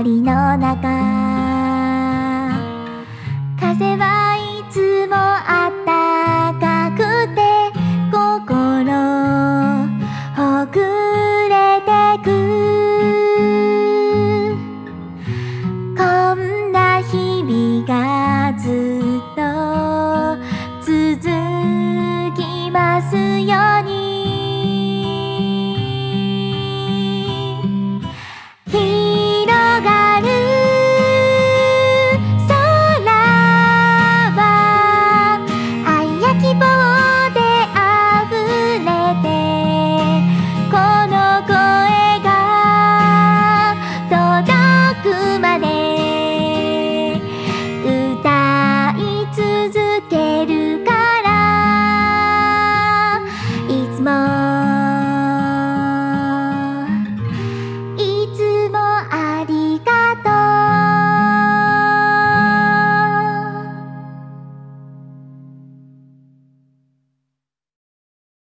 森の中。風はいつもあったかくて心ほぐれてく。こんな日々がずっと続きますように。くまで